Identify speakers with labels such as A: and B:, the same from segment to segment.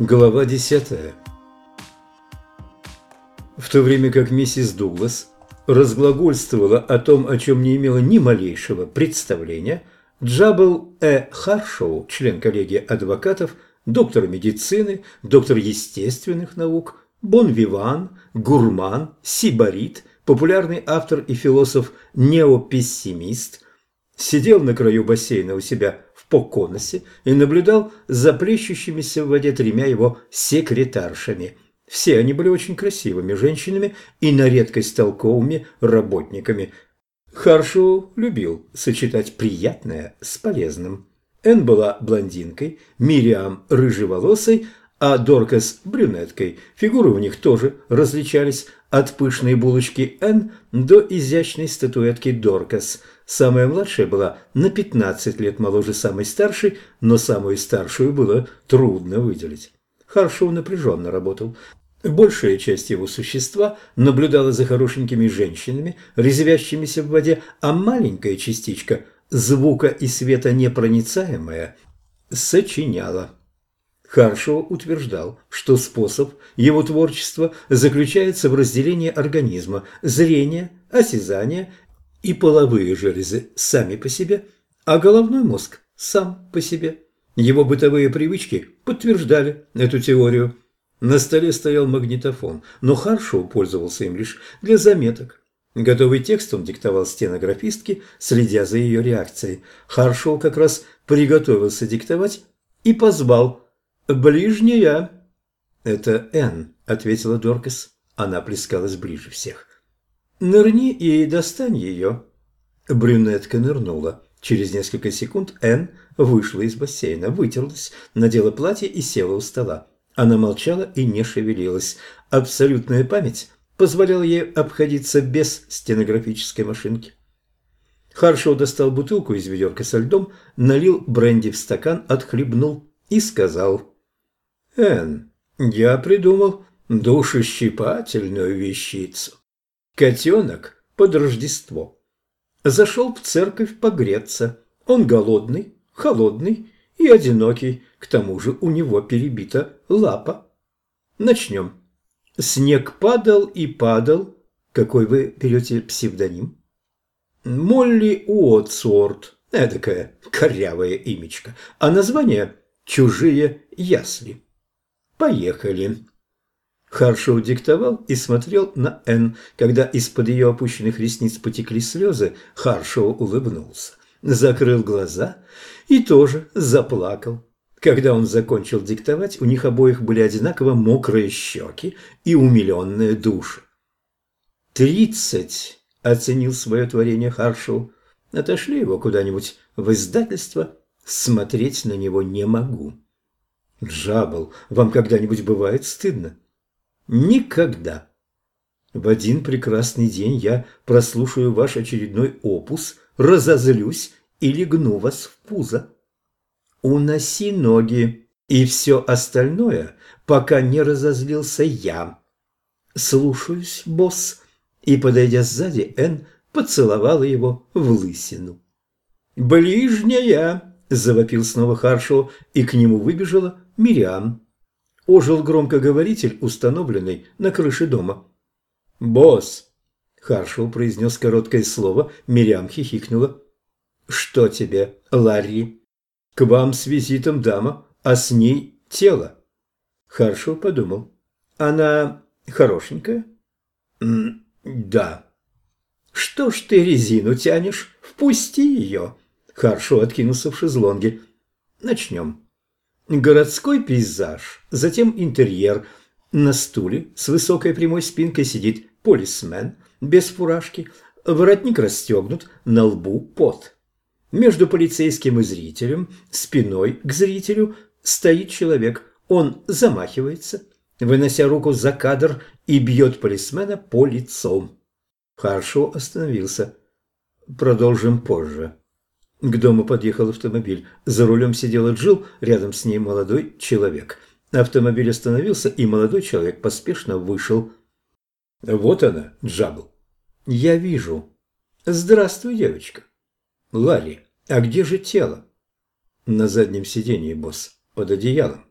A: Глава 10 В то время как миссис Дуглас разглагольствовала о том, о чем не имела ни малейшего представления, Джабл Э. Харшоу, член коллегии адвокатов, доктор медицины, доктор естественных наук, бон-виван, гурман, сибарит, популярный автор и философ-неопессимист, сидел на краю бассейна у себя в Поконосе и наблюдал за плещущимися в воде тремя его секретаршами. Все они были очень красивыми женщинами и на редкость толковыми работниками. Харшу любил сочетать приятное с полезным. Энн была блондинкой, Мириам – рыжеволосой, а Доркас – брюнеткой. Фигуры у них тоже различались от пышной булочки Энн до изящной статуэтки Доркас – Самая младшая была на 15 лет моложе самой старшей, но самую старшую было трудно выделить. Харшоу напряженно работал. Большая часть его существа наблюдала за хорошенькими женщинами, резвящимися в воде, а маленькая частичка, звука и света непроницаемая, сочиняла. Харшоу утверждал, что способ его творчества заключается в разделении организма – зрения, осязания и половые железы сами по себе, а головной мозг сам по себе. Его бытовые привычки подтверждали эту теорию. На столе стоял магнитофон, но Харшоу пользовался им лишь для заметок. Готовый текст он диктовал стенографистке, следя за ее реакцией. Харшоу как раз приготовился диктовать и позвал «Ближняя». «Это Н», — ответила Доркас. Она плескалась ближе всех. «Нырни и достань ее». Брюнетка нырнула. Через несколько секунд Энн вышла из бассейна, вытерлась, надела платье и села у стола. Она молчала и не шевелилась. Абсолютная память позволяла ей обходиться без стенографической машинки. Харшоу достал бутылку из ведерка со льдом, налил бренди в стакан, отхлебнул и сказал. «Энн, я придумал душещипательную вещицу. Котенок под Рождество. Зашел в церковь погреться. Он голодный, холодный и одинокий. К тому же у него перебита лапа. Начнем. Снег падал и падал. Какой вы берете псевдоним? Молли Уотсворт. Эдакое корявое имечко. А название «Чужие ясли». Поехали. Харшоу диктовал и смотрел на Энн. Когда из-под ее опущенных ресниц потекли слезы, Харшоу улыбнулся, закрыл глаза и тоже заплакал. Когда он закончил диктовать, у них обоих были одинаково мокрые щеки и умиленные души. «Тридцать!» – оценил свое творение Харшоу. «Отошли его куда-нибудь в издательство. Смотреть на него не могу». «Джабл, вам когда-нибудь бывает стыдно?» Никогда. В один прекрасный день я прослушаю ваш очередной опус, разозлюсь и легну вас в пузо. Уноси ноги и все остальное, пока не разозлился я. Слушаюсь, босс. И, подойдя сзади, Энн поцеловала его в лысину. «Ближняя!» – завопил снова Харшоу, и к нему выбежала Мириам. Ожил громкоговоритель, установленный на крыше дома. «Босс!» – Харшоу произнес короткое слово, Мириам хихикнула. «Что тебе, Ларри?» «К вам с визитом дама, а с ней тело». Харшоу подумал. «Она хорошенькая?» «Да». «Что ж ты резину тянешь? Впусти ее!» Харшоу откинулся в шезлонге. «Начнем». Городской пейзаж, затем интерьер. На стуле с высокой прямой спинкой сидит полисмен без фуражки, воротник расстегнут, на лбу пот. Между полицейским и зрителем, спиной к зрителю, стоит человек. Он замахивается, вынося руку за кадр и бьет полисмена по лицу. Хорошо остановился. Продолжим позже. К дому подъехал автомобиль. За рулем сидела Джилл, рядом с ней молодой человек. Автомобиль остановился, и молодой человек поспешно вышел. «Вот она, Джабл». «Я вижу». «Здравствуй, девочка». «Ларри, а где же тело?» «На заднем сиденье, босс, под одеялом».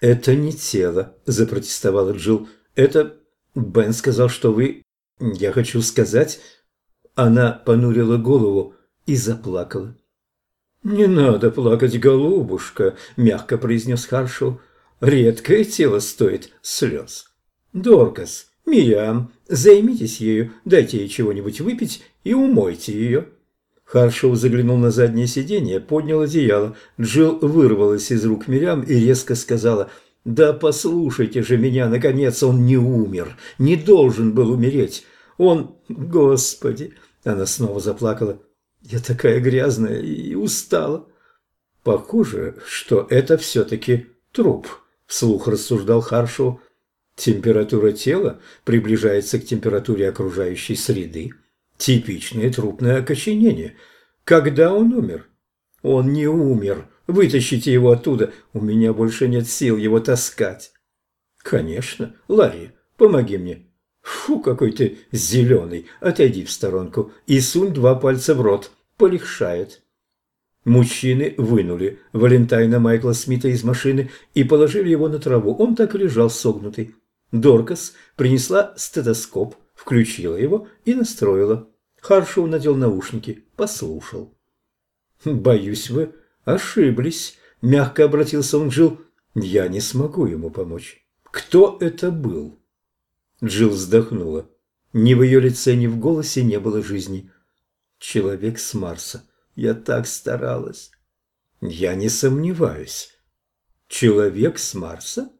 A: «Это не тело», – запротестовала Джилл. «Это... Бен сказал, что вы... Я хочу сказать...» Она понурила голову и заплакала. «Не надо плакать, голубушка», – мягко произнес Харшоу. «Редкое тело стоит слез. Доркас, Мириам, займитесь ею, дайте ей чего-нибудь выпить и умойте ее». Харшоу заглянул на заднее сиденье, поднял одеяло. Джилл вырвалась из рук Мириам и резко сказала «Да послушайте же меня, наконец, он не умер, не должен был умереть. Он... Господи!» Она снова заплакала. «Я такая грязная и устала». «Похоже, что это все-таки труп», – вслух рассуждал Харшоу. «Температура тела приближается к температуре окружающей среды». Типичное трупное окоченение. Когда он умер? Он не умер. Вытащите его оттуда. У меня больше нет сил его таскать. Конечно. Ларри, помоги мне. Фу, какой ты зеленый. Отойди в сторонку и сунь два пальца в рот. Полегшает. Мужчины вынули Валентайна Майкла Смита из машины и положили его на траву. Он так и лежал согнутый. Доркас принесла стетоскоп, включила его и настроила. Харшоу надел наушники, послушал. «Боюсь, вы ошиблись», – мягко обратился он к Джилл. «Я не смогу ему помочь». «Кто это был?» Джилл вздохнула. Ни в ее лице, ни в голосе не было жизни. «Человек с Марса. Я так старалась». «Я не сомневаюсь». «Человек с Марса?»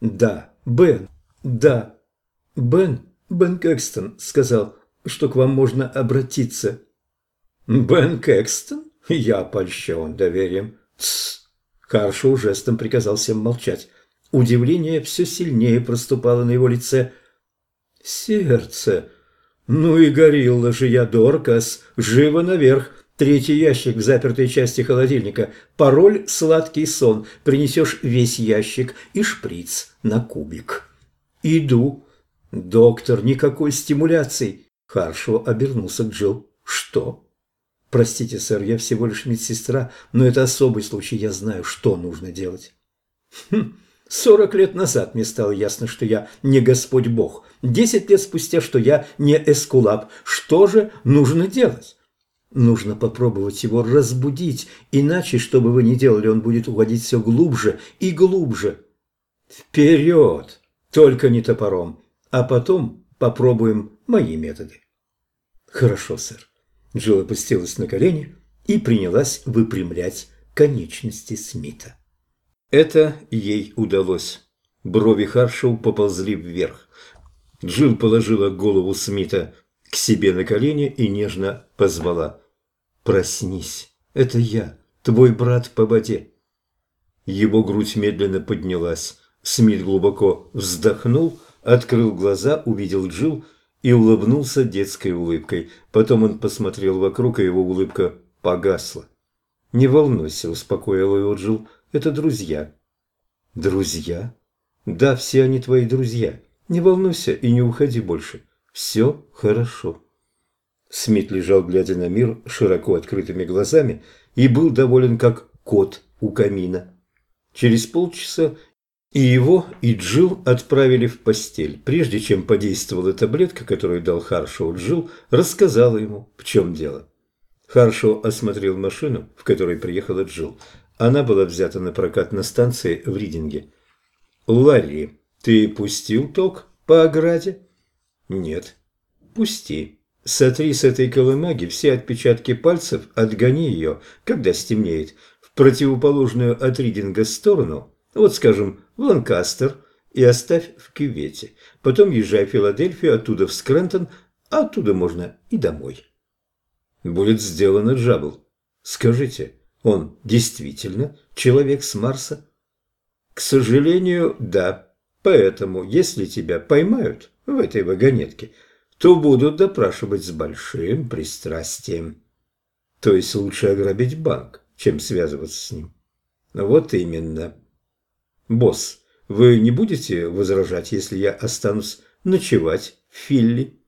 A: «Да, Бен. Да. Бен Бен Кэкстон сказал, что к вам можно обратиться». «Бен Кэкстон? Я польщен доверием». «Тссс!» Харшоу жестом приказал всем молчать. Удивление все сильнее проступало на его лице. «Сердце! Ну и горилла же я, Доркас! Живо наверх! Третий ящик в запертой части холодильника. Пароль «Сладкий сон». Принесешь весь ящик и шприц на кубик. Иду. «Доктор, никакой стимуляции!» Харшо обернулся к Джилл. «Что?» «Простите, сэр, я всего лишь медсестра, но это особый случай, я знаю, что нужно делать». «Хм, сорок лет назад мне стало ясно, что я не Господь Бог. Десять лет спустя, что я не Эскулап. Что же нужно делать?» Нужно попробовать его разбудить, иначе, что бы вы ни делали, он будет уходить все глубже и глубже. Вперед! Только не топором а потом попробуем мои методы. Хорошо, сэр. Джилл опустилась на колени и принялась выпрямлять конечности Смита. Это ей удалось. Брови Харшоу поползли вверх. Джилл положила голову Смита к себе на колени и нежно позвала. «Проснись, это я, твой брат по воде». Его грудь медленно поднялась. Смит глубоко вздохнул открыл глаза, увидел Джил и улыбнулся детской улыбкой. Потом он посмотрел вокруг, и его улыбка погасла. «Не волнуйся», – успокоила его Джил, – «это друзья». «Друзья?» «Да, все они твои друзья. Не волнуйся и не уходи больше. Все хорошо». Смит лежал, глядя на мир широко открытыми глазами, и был доволен, как кот у камина. Через полчаса и его, и Джил отправили в постель. Прежде чем подействовала таблетка, которую дал Харшоу, Джил рассказала ему, в чем дело. Харшоу осмотрел машину, в которой приехала Джил. Она была взята на прокат на станции в Ридинге. «Ларри, ты пустил ток по ограде?» «Нет». «Пусти. Сотри с этой колымаги все отпечатки пальцев, отгони ее, когда стемнеет, в противоположную от Ридинга сторону» Вот, скажем, в Ланкастер и оставь в кювете. Потом езжай в Филадельфию, оттуда в Скрентон, а оттуда можно и домой. Будет сделано, Джабл. Скажите, он действительно человек с Марса? К сожалению, да. Поэтому, если тебя поймают в этой вагонетке, то будут допрашивать с большим пристрастием. То есть лучше ограбить банк, чем связываться с ним. Вот именно. «Босс, вы не будете возражать, если я останусь ночевать в Филли?»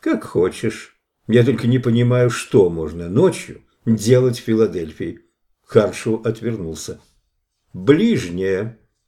A: «Как хочешь. Я только не понимаю, что можно ночью делать в Филадельфии». Харшоу отвернулся. «Ближнее»,